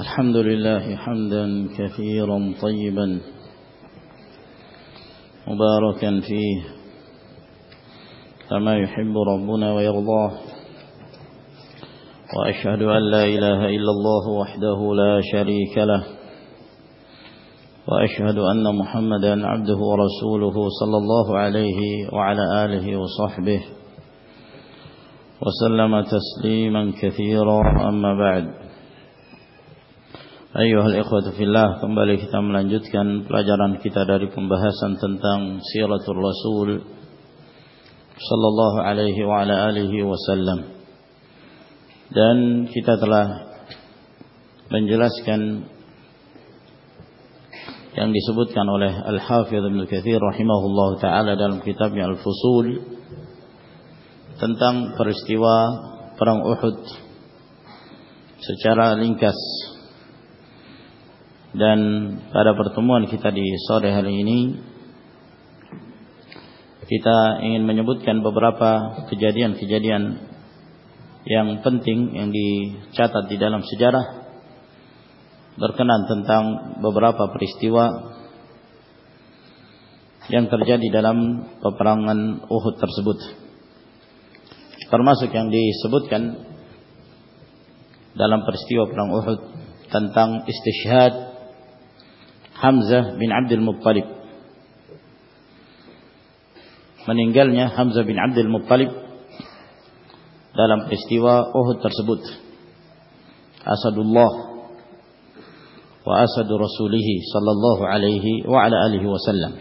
الحمد لله حمدا كثيرا طيبا مباركا فيه كما يحب ربنا ويرضاه. وأشهد أن لا إله إلا الله وحده لا شريك له. وأشهد أن محمدا عبده ورسوله صلى الله عليه وعلى آله وصحبه. وسلم تسليما كثيرا أما بعد. Ayuhal ikhwatu fillah Kembali kita melanjutkan pelajaran kita dari pembahasan tentang Siratul Rasul Sallallahu alaihi wa ala alihi wasallam. Dan kita telah menjelaskan Yang disebutkan oleh Al-Hafidh Ibn Kathir rahimahullah ta'ala dalam kitabnya Al-Fusul Tentang peristiwa Perang Uhud Secara ringkas dan pada pertemuan kita di sore hari ini kita ingin menyebutkan beberapa kejadian-kejadian yang penting yang dicatat di dalam sejarah berkenan tentang beberapa peristiwa yang terjadi dalam peperangan Uhud tersebut. Termasuk yang disebutkan dalam peristiwa perang Uhud tentang istishhad Hamzah bin Abdul Muttalib. Meninggalnya Hamzah bin Abdul Muttalib dalam peristiwa Uhud tersebut. Asadullah wa asadu rasulih sallallahu alaihi wa ala alihi wasallam.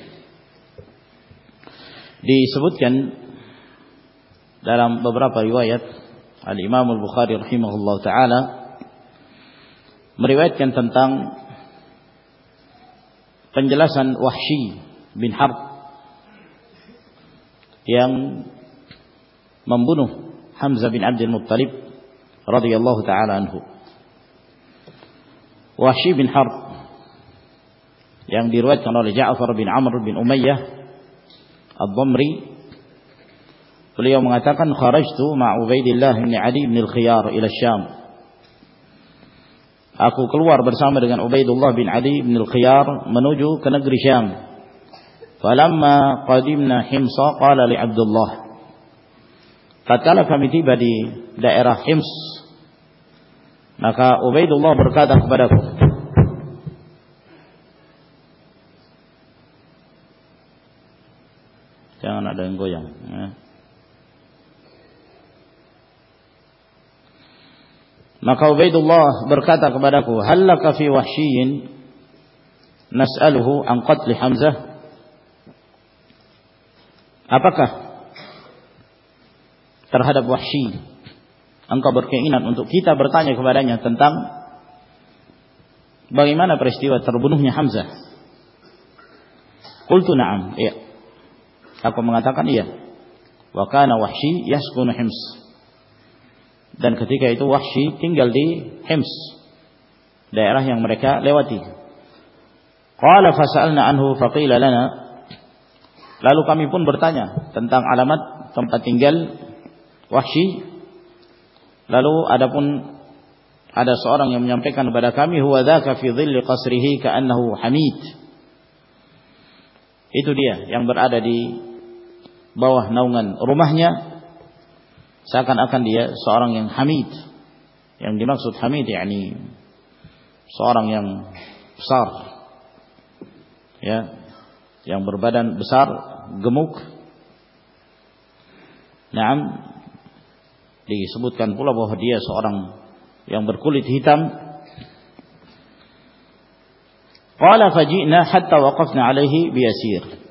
Disebutkan dalam beberapa riwayat Al-Imam Al-Bukhari rahimahullah taala meriwayatkan tentang penjelasan Wahsy bin Harb yang membunuh Hamzah bin Abdul Muttalib radhiyallahu taala anhu. Wahsy bin Harb yang diriwayatkan oleh Ja'far bin Amr bin Umayyah Ad-Dhamri beliau mengatakan kharajtu ma Ubaidillah bin Ali bin Al-Khiyar ila Syam Aku keluar bersama dengan Ubaidullah bin Ali bin Al-Khiyar menuju ke negeri Syam. Falamma qadimna Himsa qala li Abdullah. Tatkala kami tiba di daerah Hims, maka Ubaidullah berkata kepadaku, Jangan ada yang goyang. Ya. Maka Ubaidullah berkata kepadaku, "Hallaka fi wahsyiyin nas'aluhu an qatl Hamzah?" Apakah terhadap Wahsy engkau berkeinginan untuk kita bertanya kepadanya tentang bagaimana peristiwa terbunuhnya Hamzah? Qultu na'am, iya. Aku mengatakan iya. Wa kana Wahsy yaskunu Hims dan ketika itu Wahsy tinggal di Hims daerah yang mereka lewati. Qala fasalna anhu faqila lana. Lalu kami pun bertanya tentang alamat tempat tinggal Wahsy. Lalu adapun ada seorang yang menyampaikan kepada kami huwa dzaka fi dhilli qasrihi ka'annahu hamid. Itu dia yang berada di bawah naungan rumahnya seakan-akan dia seorang yang hamid. Yang dimaksud hamid yakni seorang yang besar. Ya yang berbadan besar gemuk. Naam disebutkan pula bahwa dia seorang yang berkulit hitam. Qala faji'na hatta waqafna alaihi biyasir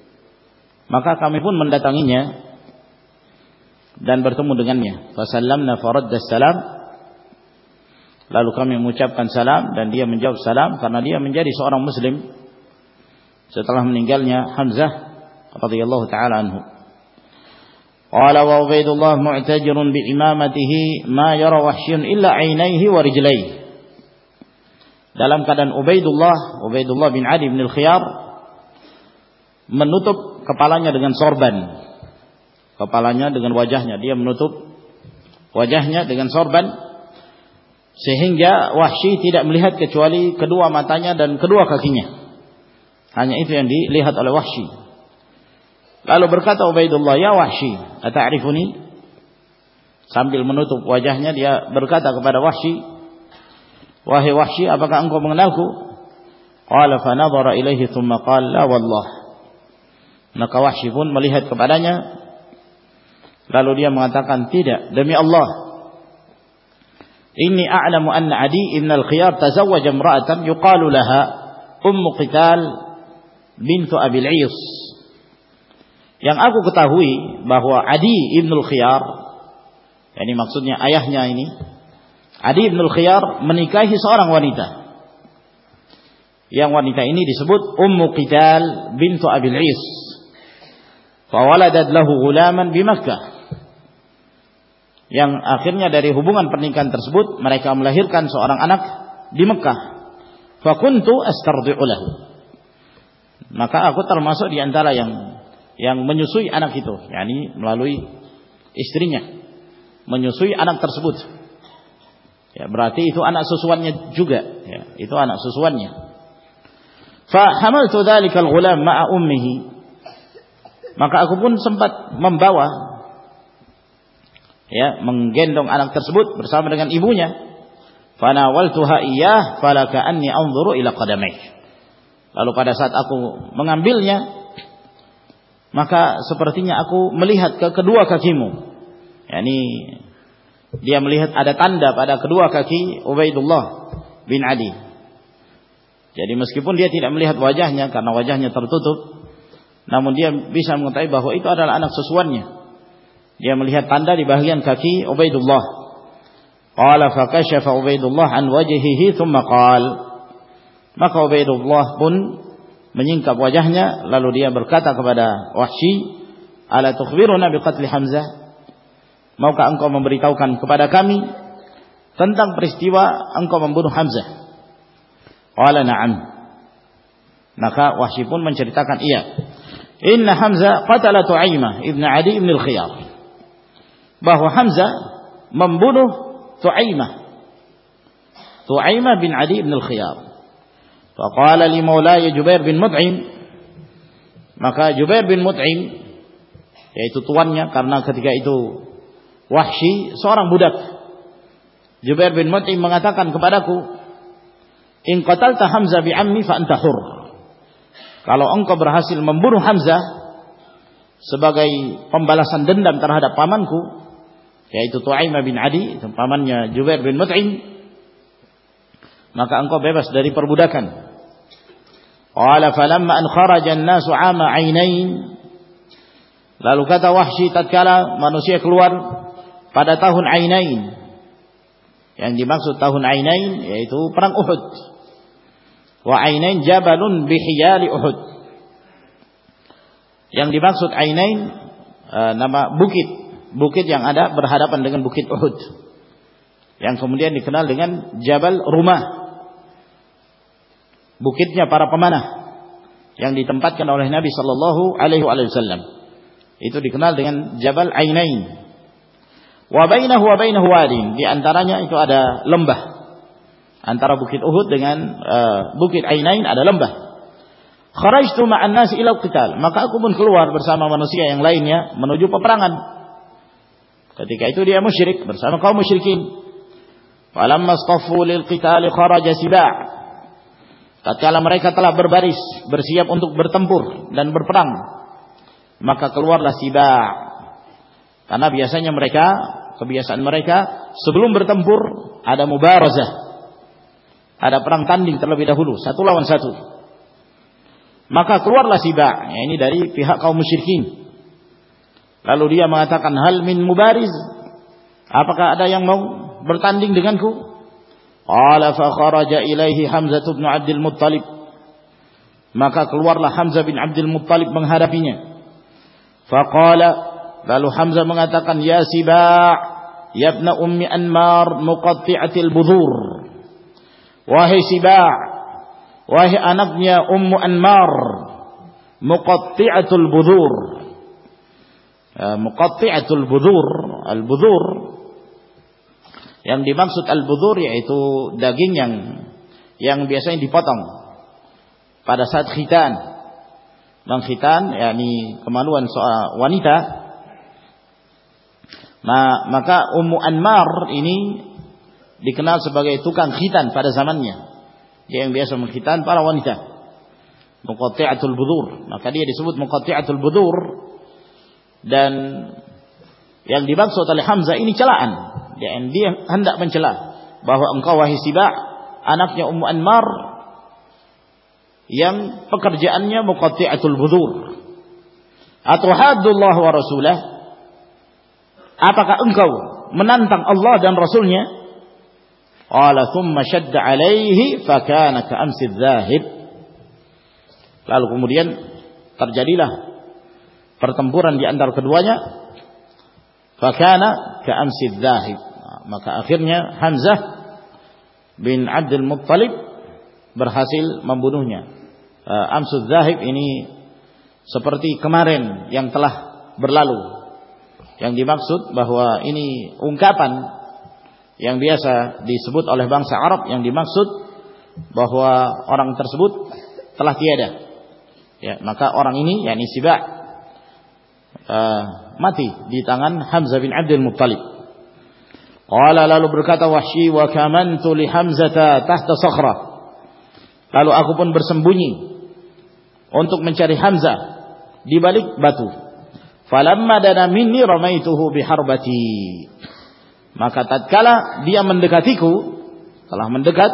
maka kami pun mendatanginya dan bertemu dengannya. Fasallamna faradda salam. Lalu kami mengucapkan salam dan dia menjawab salam karena dia menjadi seorang muslim setelah meninggalnya Hamzah radhiyallahu taala anhu. Qala wa Ubaidullah mu'tajirun bi imamatihi ma yara wahsyun illa 'ainaihi wa rijlaihi. Dalam keadaan Ubaidullah, Ubaidullah bin Adi bin Al-Khiyar menutup kepalanya dengan sorban kepalanya dengan wajahnya dia menutup wajahnya dengan sorban Sehingga Wahsy tidak melihat kecuali kedua matanya dan kedua kakinya. Hanya itu yang dilihat oleh Wahsy. Lalu berkata Ubaidullah, "Ya Wahsy, ata'rifuni?" Sambil menutup wajahnya dia berkata kepada Wahsy, "Wahai Wahsy, apakah engkau mengenalku?" Qala fa nadhara ilaihi thumma qala, "La wallah." Maka Wahsy pun melihat kepadanya lalu dia mengatakan, "Tidak, demi Allah." Inni a'lamu anna Adi ibn al-Khiyar tazawwaja imra'atan yuqalu laha Ummu Qital bintu Abil Is. Yang aku ketahui bahwa Adi ibn al-Khiyar ini maksudnya ayahnya ini Adi ibn al-Khiyar menikahi seorang wanita. Yang wanita ini disebut Ummu Qital bintu Abil Is. Fawaladat lahu gulaman bi Makkah yang akhirnya dari hubungan pernikahan tersebut mereka melahirkan seorang anak di Mekah. Fakuntu astardi'u lahu. Maka aku termasuk di antara yang yang menyusui anak itu, yakni melalui istrinya menyusui anak tersebut. Ya, berarti itu anak susuannya juga, ya, itu anak susuannya. Fa hamaltu dzalikal ghulam ma'a ummihi. Maka aku pun sempat membawa ya menggendong anak tersebut bersama dengan ibunya. Fanawaltuha iyyah falaka anni anzuru ila qadamai lalu pada saat aku mengambilnya maka sepertinya aku melihat ke kedua kakimu. Yakni dia melihat ada tanda pada kedua kaki Ubaidullah bin Adi. Jadi meskipun dia tidak melihat wajahnya karena wajahnya tertutup namun dia bisa mengetahui bahwa itu adalah anak susuannya dia melihat tanda di bagian kaki Ubaidullah. Qala fakashafa Ubaidullah an wajhihi thumma qala maka Ubaidullah pun menyingkap wajahnya lalu dia berkata kepada Wahsy ala tukhbiruna biqatli Hamzah? Maukah engkau memberitahukan kepada kami tentang peristiwa engkau membunuh Hamzah? Qala na'am. Maka Wahsy pun menceritakan iya. Inna Hamzah qatala Tu'aimah ibn Adi ibn al-Khiyar bahwa Hamzah membunuh Tu'aimah. Tu'aimah bin Adi bin Al-Khiyar. Faqala li maulaya Jubair bin Mut'im. Maka Jubair bin Mut'im yaitu tuannya karena ketika itu Wahsy seorang budak. Jubair bin Mut'im mengatakan kepadaku, "In qatalta Hamzah bi ammi fa anta hur." Kalau engkau berhasil membunuh Hamzah sebagai pembalasan dendam terhadap pamanku, yaitu Tu'aimah bin Adi, pamannya Jubair bin Mut'im, maka engkau bebas dari perbudakan. Qala falamma an kharaja an-nasu 'ama 'ainain Lalu kata Wahsy tatkala manusia keluar pada tahun Ainain. Yang dimaksud tahun Ainain yaitu perang Uhud. Wa Ainain jabalun bihiyali Uhud. Yang dimaksud Ainain uh, nama bukit bukit yang ada berhadapan dengan bukit Uhud. Yang kemudian dikenal dengan Jabal Rumah. Bukitnya para pemanah yang ditempatkan oleh Nabi sallallahu alaihi wasallam. Itu dikenal dengan Jabal Ainain. Wa bainahu wa bainahu wadin di antaranya itu ada lembah. Antara bukit Uhud dengan uh, bukit Ainain ada lembah. Kharajtu ma'an nas ila qital maka aku pun keluar bersama manusia yang lainnya menuju peperangan Ketika itu dia musyrik bersama kaum musyrikin. Falamma staffu lil qitali kharaja siba'. Tatkala mereka telah berbaris, bersiap untuk bertempur dan berperang, maka keluarlah siba'. Karena biasanya mereka, kebiasaan mereka sebelum bertempur ada mubarazah. Ada perang tanding terlebih dahulu, satu lawan satu. Maka keluarlah siba', ya ini dari pihak kaum musyrikin. Lalu dia mengatakan hal min mubariz. Apakah ada yang mau bertanding denganku? Qala fa kharaja ilaihi Hamzah bin Abdul Muttalib. Maka keluarlah Hamzah bin Abdul Muttalib menghadapinya. Faqala lalu Hamzah mengatakan ya Siba' ya ibn ummi Anmar muqatti'atil budhur. Wahai Siba' wahai anaknya Ummu Anmar muqatti'atul budhur muqatti'atul budur al-budur Yang dimaksud al-budur yaitu daging yang yang biasanya dipotong pada saat khitan. Dan khitan yakni kemaluan seorang wanita. Nah, maka Ummu Anmar ini dikenal sebagai tukang khitan pada zamannya. Dia yang biasa mengkhitan para wanita. Muqatti'atul budur. Maka dia disebut muqatti'atul budur. Dan yang dimaksud oleh Hamzah ini celaan. Dia, dia hendak mencela bahwa engkau wahai Siba anaknya Ummu Anmar yang pekerjaannya muqatti'atul budur. Atau haddullah wa rasulah. Apakah engkau menantang Allah dan Rasulnya? Qala thumma shadda alaihi fakana ka'amsi dzahib. Lalu kemudian terjadilah pertempuran di antara keduanya. Fakana ka'amsi dzahib. Maka akhirnya Hamzah bin Abdul Muttalib berhasil membunuhnya. Uh, Amsud Zahib ini seperti kemarin yang telah berlalu. Yang dimaksud bahwa ini ungkapan yang biasa disebut oleh bangsa Arab yang dimaksud bahwa orang tersebut telah tiada. Ya, maka orang ini yakni Siba uh, mati di tangan Hamzah bin Abdul Muttalib. Qala lalu berkata Wahsy wa kamantu li Hamzata tahta sakhra. Lalu aku pun bersembunyi untuk mencari Hamzah di balik batu. Falamma dana minni ramaituhu biharbati. Maka tatkala dia mendekatiku, telah mendekat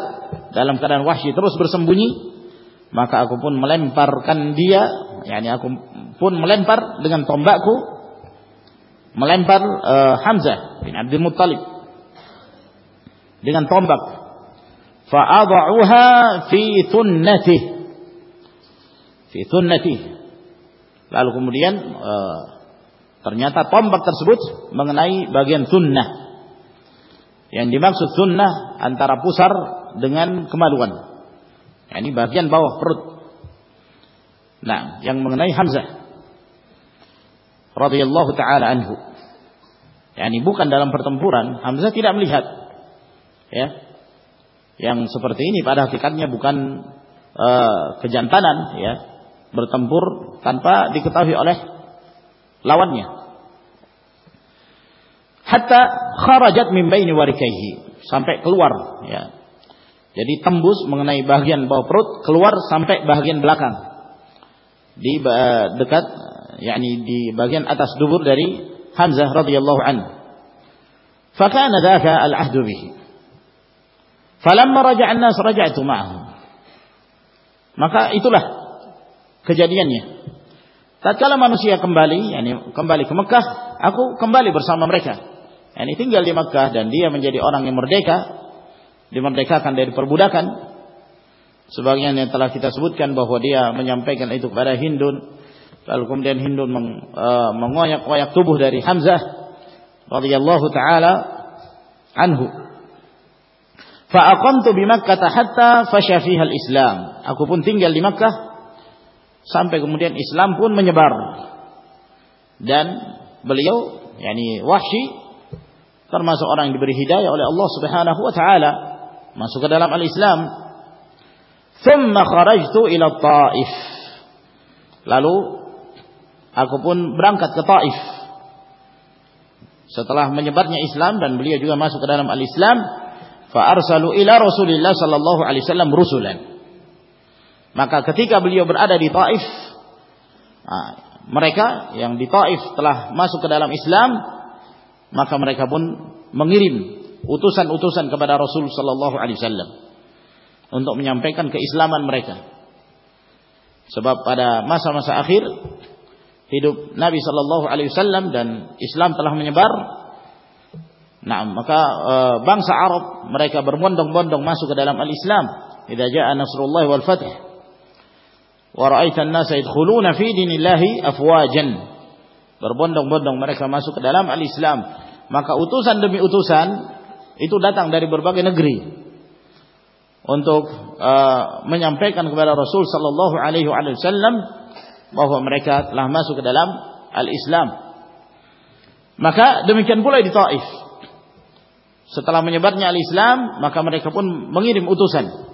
dalam keadaan wahsy terus bersembunyi, maka aku pun melemparkan dia, yakni aku pun melempar dengan tombakku melempar uh, Hamzah bin Abdul Muttalib dengan tombak. Fa'adha'uha fi thunnatih. Fi thunnatih. Lalu kemudian uh, ternyata tombak tersebut mengenai bagian sunnah yang dimaksud sunnah antara pusar dengan kemaluan. Ini bagian bawah perut. Nah, yang mengenai Hamzah radhiyallahu taala anhu. Yani bukan dalam pertempuran, Hamzah tidak melihat. Ya. Yang seperti ini pada hakikatnya bukan uh, kejantanan ya, bertempur tanpa diketahui oleh lawannya hatta kharajat min baini warikaihi sampai keluar ya. Jadi tembus mengenai bagian bawah perut keluar sampai bagian belakang. Di dekat yakni di bagian atas dubur dari Hamzah radhiyallahu anhu. Al-ahdu bihi. Falamma raja'a an-nas raja'tu ma'ahum. Maka itulah kejadiannya. Tatkala manusia kembali, yakni kembali ke Mekah, aku kembali bersama mereka ini tinggal di Makkah dan dia menjadi orang yang merdeka, dimerdekakan dari perbudakan. Sebagian yang telah kita sebutkan bahwa dia menyampaikan itu kepada Hindun, lalu kemudian Hindun meng, uh, mengoyak-oyak tubuh dari Hamzah radhiyallahu taala anhu. Fa'aqamtu bi Makkah hatta fasha fiha al-Islam. Aku pun tinggal di Makkah sampai kemudian Islam pun menyebar. Dan beliau yakni Wahsy termasuk orang yang diberi hidayah oleh Allah Subhanahu wa taala masuk ke dalam al-Islam. Thumma kharajtu ila Taif. Lalu aku pun berangkat ke Taif. Setelah menyebarnya Islam dan beliau juga masuk ke dalam al-Islam, fa arsalu ila Rasulillah sallallahu alaihi wasallam rusulan. Maka ketika beliau berada di Taif, mereka yang di Taif telah masuk ke dalam Islam, maka mereka pun mengirim utusan-utusan kepada Rasul sallallahu alaihi wasallam untuk menyampaikan keislaman mereka. Sebab pada masa-masa akhir hidup Nabi sallallahu alaihi wasallam dan Islam telah menyebar. Nah, maka e, bangsa Arab mereka berbondong-bondong masuk ke dalam al-Islam. Idza jaa nasrullah wal fath wa ra'aita an-nasa yadkhuluna fi dinillahi afwajan Berbondong-bondong mereka masuk ke dalam al-Islam. Maka utusan demi utusan itu datang dari berbagai negeri untuk uh, menyampaikan kepada Rasul sallallahu alaihi wasallam bahwa mereka telah masuk ke dalam al-Islam. Maka demikian pula di Taif. Setelah menyebarnya al-Islam, maka mereka pun mengirim utusan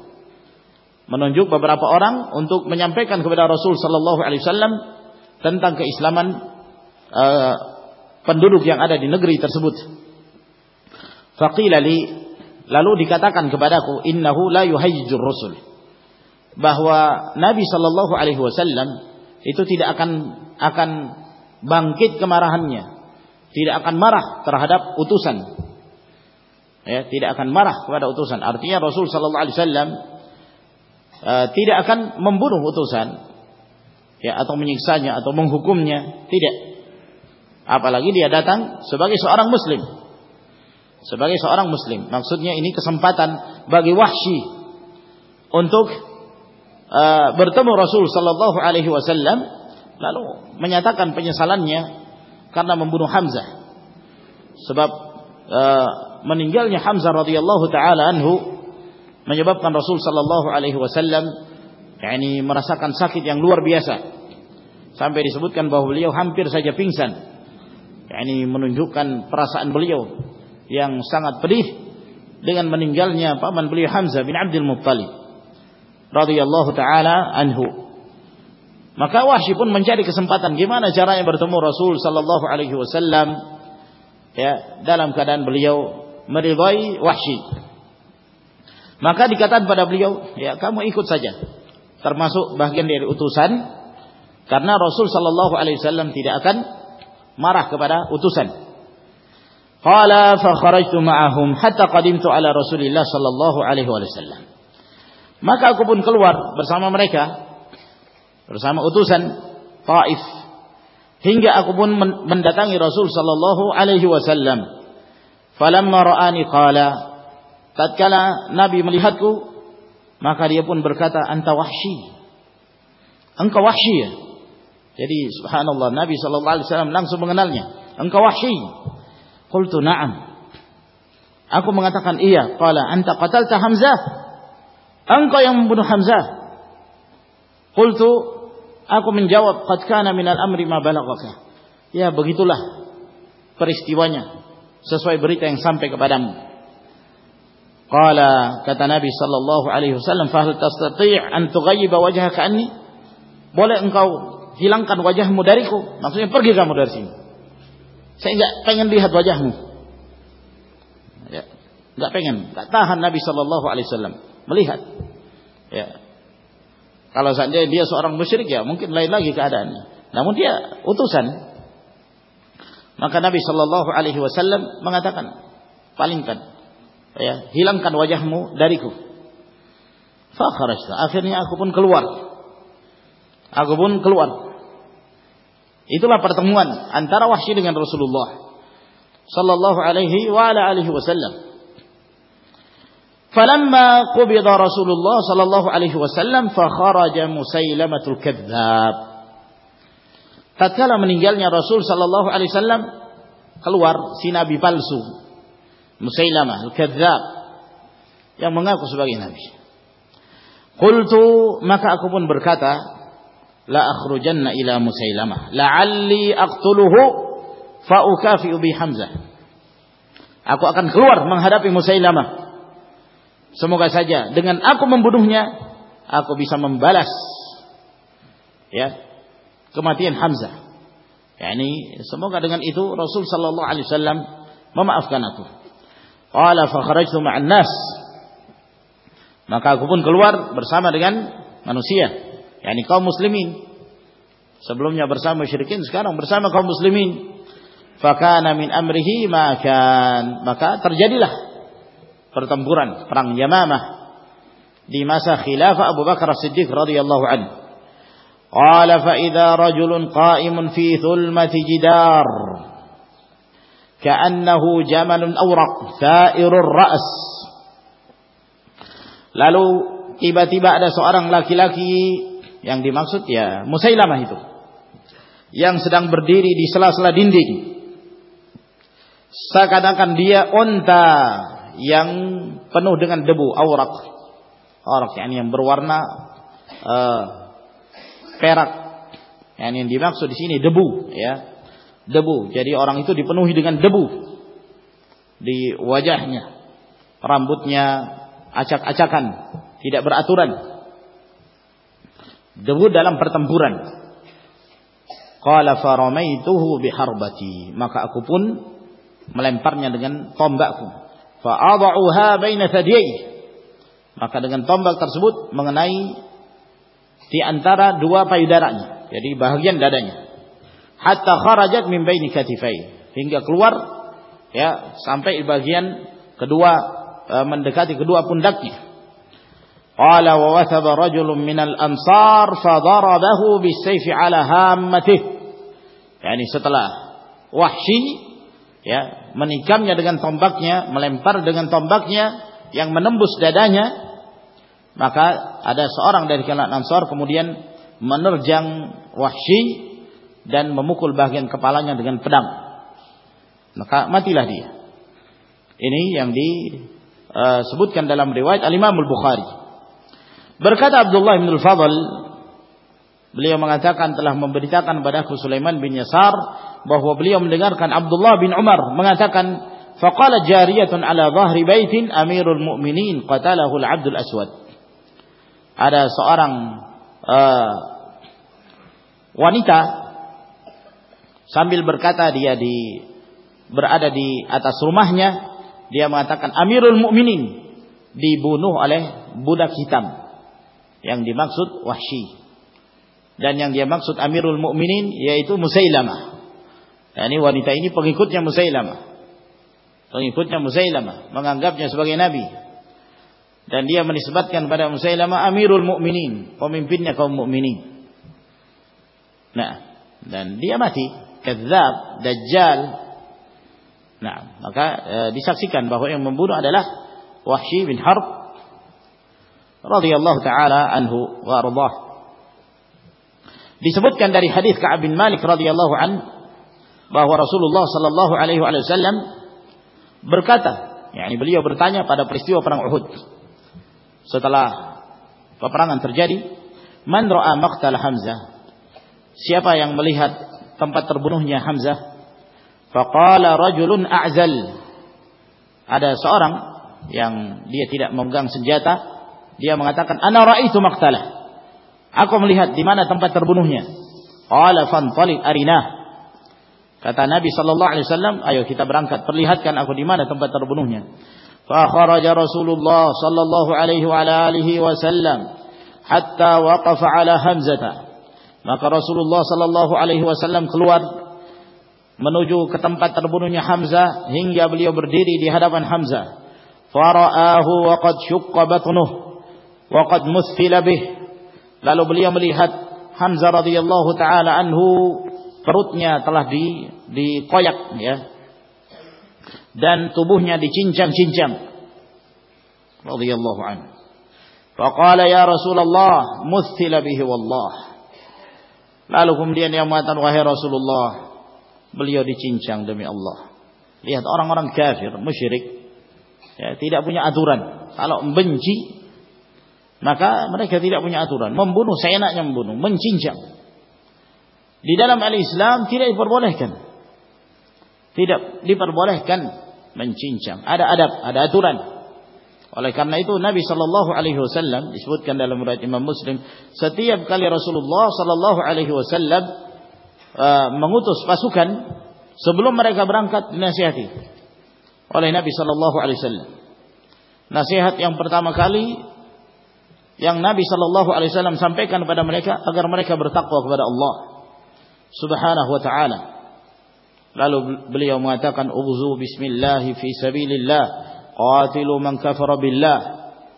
menunjuk beberapa orang untuk menyampaikan kepada Rasul sallallahu alaihi wasallam tentang keislaman uh, penduduk yang ada di negeri tersebut. Faqila li lalu dikatakan kepadaku innahu la yuhayyijur rusul bahwa Nabi sallallahu alaihi wasallam itu tidak akan akan bangkit kemarahannya, tidak akan marah terhadap utusan ya, tidak akan marah kepada utusan. Artinya Rasul sallallahu alaihi wasallam uh, tidak akan membunuh utusan ya atau menyiksanya atau menghukumnya, tidak. Apalagi dia datang sebagai seorang muslim. Sebagai seorang muslim. Maksudnya ini kesempatan bagi Wahsy untuk uh, bertemu Rasul sallallahu alaihi wasallam lalu menyatakan penyesalannya karena membunuh Hamzah. Sebab uh, meninggalnya Hamzah radhiyallahu taala anhu menyebabkan Rasul sallallahu alaihi wasallam yakni merasakan sakit yang luar biasa. Sampai disebutkan bahwa beliau hampir saja pingsan. yakni menunjukkan perasaan beliau yang sangat pedih dengan meninggalnya paman beliau Hamzah bin Abdul Muttalib radhiyallahu taala anhu. Maka Wahsy pun mencari kesempatan gimana caranya bertemu Rasul sallallahu alaihi wasallam ya dalam keadaan beliau meridai Wahsy. Maka dikatakan pada beliau, ya kamu ikut saja. Termasuk bagian dari utusan karena Rasul sallallahu alaihi wasallam tidak akan marah kepada utusan. Qala fa kharajtu ma'ahum hatta qadimtu ala Rasulillah sallallahu alaihi wasallam. Maka aku pun keluar bersama mereka bersama utusan Taif hingga aku pun mendatangi Rasul sallallahu alaihi wasallam. Falamma ra'ani qala tatkala Nabi melihatku maka dia pun berkata anta wahsy. Engkau wahsy ya. Jadi subhanallah Nabi sallallahu alaihi wasallam langsung mengenalnya. Engkau wahsy. Qultu na'am. Aku mengatakan iya. Qala anta qatalta Hamzah. Engkau yang membunuh Hamzah. Qultu aku menjawab qad kana minal amri ma balaghaka. Ya begitulah peristiwanya sesuai berita yang sampai kepadamu. Qala kata Nabi sallallahu alaihi wasallam, "Fa hal tastati' an tughayyiba wajhaka anni?" Boleh engkau hilangkan wajahmu dariku? Maksudnya pergi kamu dari sini. Saya enggak pengen lihat wajahmu. Ya, enggak pengen, enggak tahan Nabi sallallahu alaihi wasallam melihat. Ya. Kalau saja dia seorang musyrik ya mungkin lain lagi keadaannya. Namun dia utusan maka Nabi Shallallahu Alaihi Wasallam mengatakan, palingkan, ya, hilangkan wajahmu dariku. Fakharajta. Akhirnya aku pun keluar. Aku pun keluar. Itulah pertemuan antara Wahsy dengan Rasulullah sallallahu alaihi wa ala alihi wasallam. Falamma qubida Rasulullah sallallahu alaihi wasallam fa kharaja Musailamatul Kadzdzab. tatkala meninggalnya Rasul sallallahu alaihi wasallam keluar si nabi palsu Musailamah al-kadzdzab yang mengaku sebagai nabi. Qultu maka aku pun berkata la akhrujanna ila Musailamah la'alli aqtuluhu fa ukafi'u bi Hamzah. Aku akan keluar menghadapi Musailamah. Semoga saja dengan aku membunuhnya aku bisa membalas ya kematian Hamzah. Ya ini semoga dengan itu Rasul sallallahu alaihi wasallam memaafkan aku. Qala fa kharajtu ma'an nas. Maka aku pun keluar bersama dengan manusia, yakni kaum muslimin. Sebelumnya bersama syirikin, sekarang bersama kaum muslimin. Fakana min amrihi makan. Maka terjadilah pertempuran perang Yamamah di masa khilafah Abu Bakar As-Siddiq radhiyallahu anhu. Qala fa idza rajulun qa'imun fi thulmati jidar ka'annahu jamalun awraq sa'irur ra's. Lalu tiba-tiba ada seorang laki-laki yang dimaksud ya Musailamah itu yang sedang berdiri di sela-sela dinding seakan-akan dia onta yang penuh dengan debu aurak aurak yang berwarna uh, perak. Yang, yang dimaksud di sini debu, ya. Debu. Jadi orang itu dipenuhi dengan debu. di wajahnya. Rambutnya acak-acakan, tidak beraturan. Debut dalam pertempuran. Qala faramaituhu biharbati. Maka aku pun melemparnya dengan tombakku. Fa'adha'uha baina thadiyai. Maka dengan tombak tersebut mengenai di antara dua payudaranya, jadi bahagian dadanya. Hatta kharajat min baini katifai, hingga keluar ya sampai bagian kedua e, mendekati kedua pundaknya. Wa wathaba rajulun minal ansar fadarabahu bisayfi ala hammatih yakni setelah Wahsy ya menikamnya dengan tombaknya, melempar dengan tombaknya yang menembus dadanya, maka ada seorang dari kalangan Ansar kemudian menerjang Wahsy dan memukul bagian kepalanya dengan pedang. Maka matilah dia. Ini yang disebutkan dalam riwayat Al-Imam Al-Bukhari. Berkata Abdullah bin Al-Fadl Beliau mengatakan telah memberitakan kepada Sulaiman bin Yasar bahwa beliau mendengarkan Abdullah bin Umar mengatakan faqala jariyatun ala dhahri baitin amirul mu'minin qatalahu al-'abdul aswad. Ada seorang uh, wanita sambil berkata dia di berada di atas rumahnya dia mengatakan amirul mu'minin dibunuh oleh budak hitam yang dimaksud Wahsy dan yang dia maksud Amirul Mukminin yaitu Musailamah. Dan ini wanita ini pengikutnya Musailamah. Pengikutnya Musailamah, menganggapnya sebagai nabi. Dan dia menisbatkan pada Musailamah Amirul Mukminin, pemimpinnya kaum mukminin. Nah, dan dia mati, kadzab, dajjal. Nah, maka e, disaksikan bahwa yang membunuh adalah Wahsy bin Harb radhiyallahu taala anhu wa ardhah. Disebutkan dari hadis Ka'ab bin Malik radhiyallahu an bahwa Rasulullah sallallahu alaihi wasallam berkata, yakni beliau bertanya pada peristiwa perang Uhud. Setelah peperangan terjadi, "Man ra'a maqtal Hamzah?" Siapa yang melihat tempat terbunuhnya Hamzah? Faqala rajulun a'zal. Ada seorang yang dia tidak memegang senjata, dia mengatakan, "Ana ra'aitu maqtalah." Aku melihat di mana tempat terbunuhnya. Qala fantaliq arinah. Kata Nabi sallallahu alaihi wasallam, "Ayo kita berangkat, perlihatkan aku di mana tempat terbunuhnya." Fa kharaja Rasulullah sallallahu alaihi wa alihi wasallam hatta waqafa ala Hamzah. Maka Rasulullah sallallahu alaihi wasallam keluar menuju ke tempat terbunuhnya Hamzah hingga beliau berdiri di hadapan Hamzah. Fara'ahu wa qad syukka batnuhu wa qad musfila bih Lalu beliau melihat Hamzah radhiyallahu taala anhu perutnya telah di dikoyak ya. Dan tubuhnya dicincang-cincang. Radhiyallahu anhu. Faqala ya Rasulullah, muthila bihi wallah. Lalu kemudian yang mengatakan wahai Rasulullah, beliau dicincang demi Allah. Lihat orang-orang kafir, musyrik, ya, tidak punya aturan. Kalau membenci maka mereka tidak punya aturan. Membunuh seenaknya membunuh, mencincang. Di dalam al-Islam tidak diperbolehkan. Tidak diperbolehkan mencincang. Ada adab, ada aturan. Oleh karena itu Nabi Shallallahu Alaihi Wasallam disebutkan dalam riwayat Imam Muslim, setiap kali Rasulullah Shallallahu Alaihi Wasallam uh, mengutus pasukan sebelum mereka berangkat dinasihati oleh Nabi Shallallahu Alaihi Wasallam. Nasihat yang pertama kali yang Nabi Shallallahu Alaihi Wasallam sampaikan kepada mereka agar mereka bertakwa kepada Allah Subhanahu Wa Taala. Lalu beliau mengatakan, "Ughzu Bismillah fi sabilillah, qatilu man kafara billah,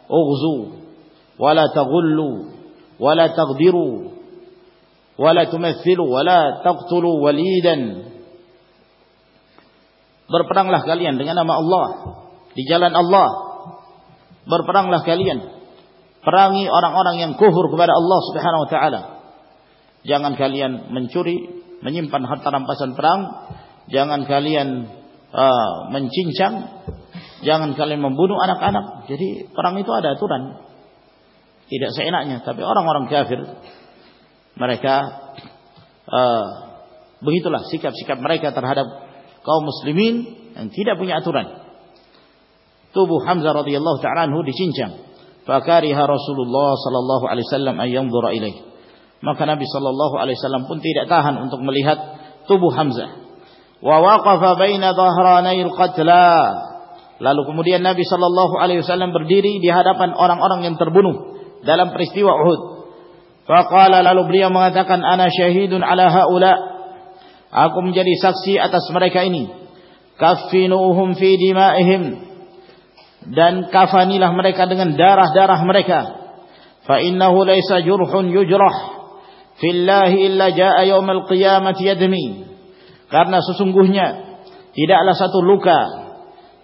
ughzu, wala taghullu, wala taghdiru, wala tumathilu, wala taqtulu walidan." Berperanglah kalian dengan nama Allah di jalan Allah. Berperanglah kalian Perangi orang-orang yang kufur kepada Allah Subhanahu wa taala. Jangan kalian mencuri, menyimpan harta rampasan perang, jangan kalian uh, mencincang, jangan kalian membunuh anak-anak. Jadi perang itu ada aturan. Tidak seenaknya, tapi orang-orang kafir mereka uh, begitulah sikap-sikap mereka terhadap kaum muslimin yang tidak punya aturan. tubuh Hamzah radhiyallahu taala anhu dicincang. Fakariha Rasulullah sallallahu alaihi wasallam an yanzura ilaih. Maka Nabi sallallahu alaihi wasallam pun tidak tahan untuk melihat tubuh Hamzah. Wa waqafa baina dhahranai al-qatla. Lalu kemudian Nabi sallallahu alaihi wasallam berdiri di hadapan orang-orang yang terbunuh dalam peristiwa Uhud. Faqala lalu beliau mengatakan ana syahidun ala haula. Aku menjadi saksi atas mereka ini. Kaffinuhum fi dima'ihim dan kafanilah mereka dengan darah-darah mereka. Fa innahu laisa jurhun yujrah fillahi illa jaa yaumal qiyamati yadmi. Karena sesungguhnya tidaklah satu luka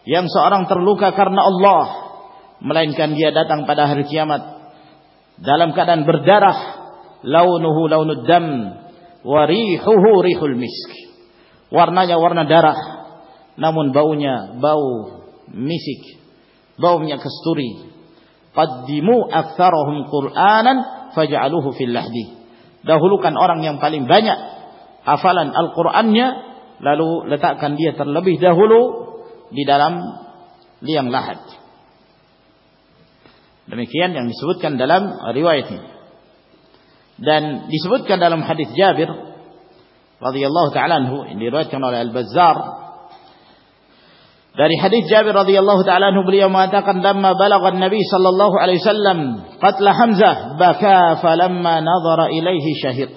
yang seorang terluka karena Allah melainkan dia datang pada hari kiamat dalam keadaan berdarah launuhu launud dam wa rihuhu rihul misk warnanya warna darah namun baunya bau misik baunya kasturi. Qaddimu aktsarahum qur'anan faj'aluhu fil lahdi. Dahulukan orang yang paling banyak hafalan Al-Qur'annya lalu letakkan dia terlebih dahulu di dalam liang lahat. Demikian yang disebutkan dalam riwayat ini. Dan disebutkan dalam hadis Jabir radhiyallahu taala anhu ini diriwayatkan oleh Al-Bazzar Dari hadis Jabir radhiyallahu taala anhu beliau mengatakan lamma balagha Nabi sallallahu alaihi wasallam qatla Hamzah baka falamma nadhara ilaihi syahiq.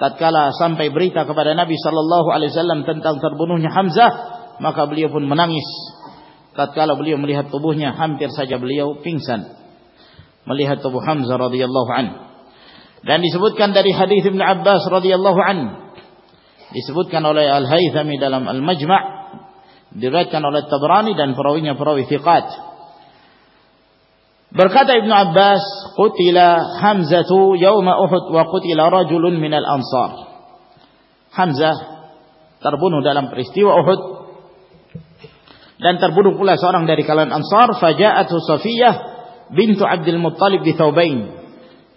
Tatkala sampai berita kepada Nabi sallallahu alaihi wasallam tentang terbunuhnya Hamzah, maka beliau pun menangis. Tatkala beliau melihat tubuhnya hampir saja beliau pingsan. Melihat tubuh Hamzah radhiyallahu anhu. Dan disebutkan dari hadis Ibnu Abbas radhiyallahu anhu disebutkan oleh Al-Haythami dalam Al-Majma' diriwayatkan oleh Tabrani dan perawinya perawi thiqat. Berkata Ibnu Abbas, "Qutila Hamzatu yauma Uhud wa qutila rajulun minal Ansar." Hamzah terbunuh dalam peristiwa Uhud dan terbunuh pula seorang dari kalangan Ansar, faja'atu Safiyah bintu Abdul Muttalib bi thawbain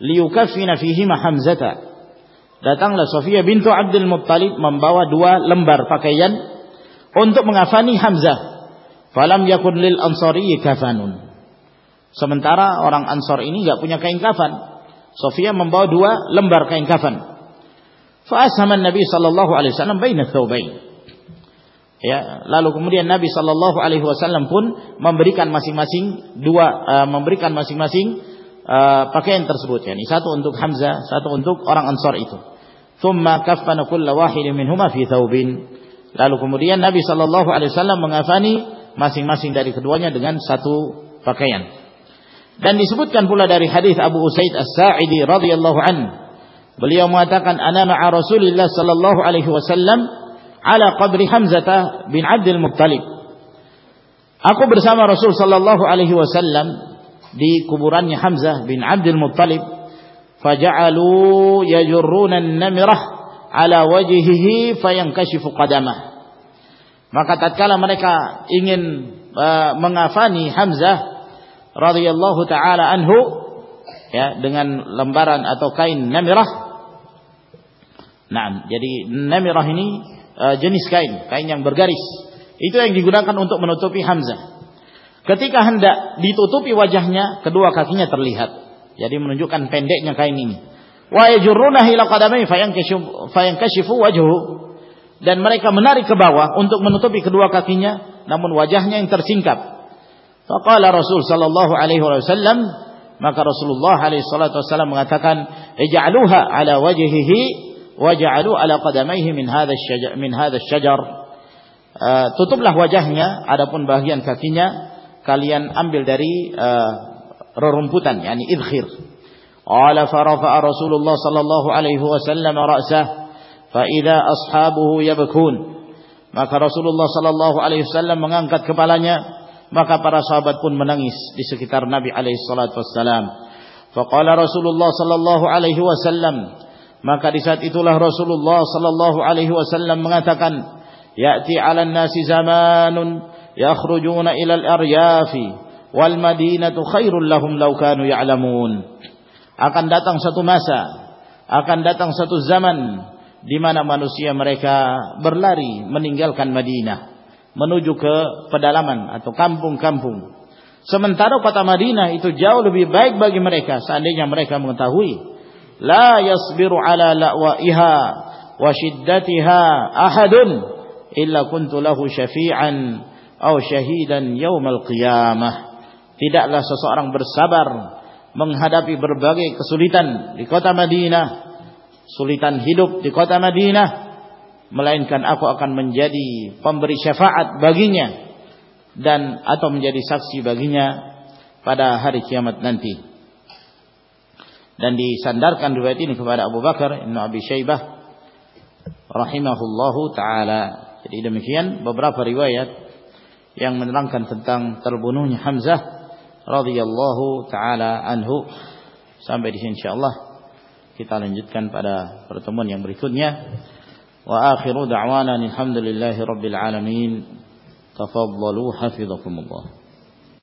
liyukaffina fihima Hamzata. Datanglah Safiyah bintu Abdul Muttalib membawa dua lembar pakaian untuk mengafani Hamzah. Falam yakun lil ansari kafanun. Sementara orang Ansor ini enggak punya kain kafan. Sofia membawa dua lembar kain kafan. Fa Nabi sallallahu alaihi wasallam baina thawbain. Ya, lalu kemudian Nabi sallallahu alaihi wasallam pun memberikan masing-masing dua uh, memberikan masing-masing uh, pakaian tersebut yakni satu untuk Hamzah, satu untuk orang Ansor itu. Thumma kaffana kullu wahidin minhuma fi thawbin. Lalu kemudian Nabi Shallallahu Alaihi Wasallam mengafani masing-masing dari keduanya dengan satu pakaian. Dan disebutkan pula dari hadis Abu Usaid As-Sa'idi radhiyallahu an, beliau mengatakan ana ma'a Rasulillah sallallahu alaihi wasallam ala qabri Hamzah bin Abdul Muttalib. Aku bersama Rasul sallallahu alaihi wasallam di kuburannya Hamzah bin Abdul Muttalib. Faja'alu yajurruna an-namirah ala wajhihi fayankashifu qadamah. Maka tatkala mereka ingin uh, mengafani Hamzah radhiyallahu taala anhu ya dengan lembaran atau kain namirah. Nah, jadi namirah ini uh, jenis kain, kain yang bergaris. Itu yang digunakan untuk menutupi Hamzah. Ketika hendak ditutupi wajahnya, kedua kakinya terlihat. Jadi menunjukkan pendeknya kain ini wa yajurrunah ila qadamai fayankashifu wajhu dan mereka menarik ke bawah untuk menutupi kedua kakinya namun wajahnya yang tersingkap. Faqala rasul sallallahu alaihi wasallam maka Rasulullah alaihi salatu wasallam mengatakan ij'aluha ala wajhihi waj'alu ala qadamaihi min hadha syajar min hadha syajar. Uh, tutuplah wajahnya adapun bagian kakinya kalian ambil dari uh, rerumputan yakni idkhir قال فرفع رسول الله صلى الله عليه وسلم رأسه فإذا أصحابه يبكون maka Rasulullah sallallahu alaihi wasallam mengangkat kepalanya maka para sahabat pun menangis di sekitar Nabi alaihi salatu wasallam faqala Rasulullah sallallahu alaihi wasallam maka di saat itulah Rasulullah sallallahu alaihi wasallam mengatakan ya'ti 'alan nasi zamanun yakhrujuna ila al-aryafi wal madinatu khairul lahum law kanu ya'lamun akan datang satu masa, akan datang satu zaman di mana manusia mereka berlari meninggalkan Madinah. menuju ke pedalaman atau kampung-kampung. Sementara kota Madinah itu jauh lebih baik bagi mereka seandainya mereka mengetahui la yasbiru ala la'waiha wa shiddatiha ahadun illa kuntu lahu syafi'an aw syahidan yaumal qiyamah. Tidaklah seseorang bersabar menghadapi berbagai kesulitan di kota Madinah, sulitan hidup di kota Madinah, melainkan aku akan menjadi pemberi syafaat baginya dan atau menjadi saksi baginya pada hari kiamat nanti. Dan disandarkan riwayat ini kepada Abu Bakar Ibn Abi Syaibah rahimahullahu taala. Jadi demikian beberapa riwayat yang menerangkan tentang terbunuhnya Hamzah radhiyallahu taala anhu. Sampai di sini insyaallah kita lanjutkan pada pertemuan yang berikutnya. وآخر دعوانا الحمد لله رب العالمين تفضلوا حفظكم الله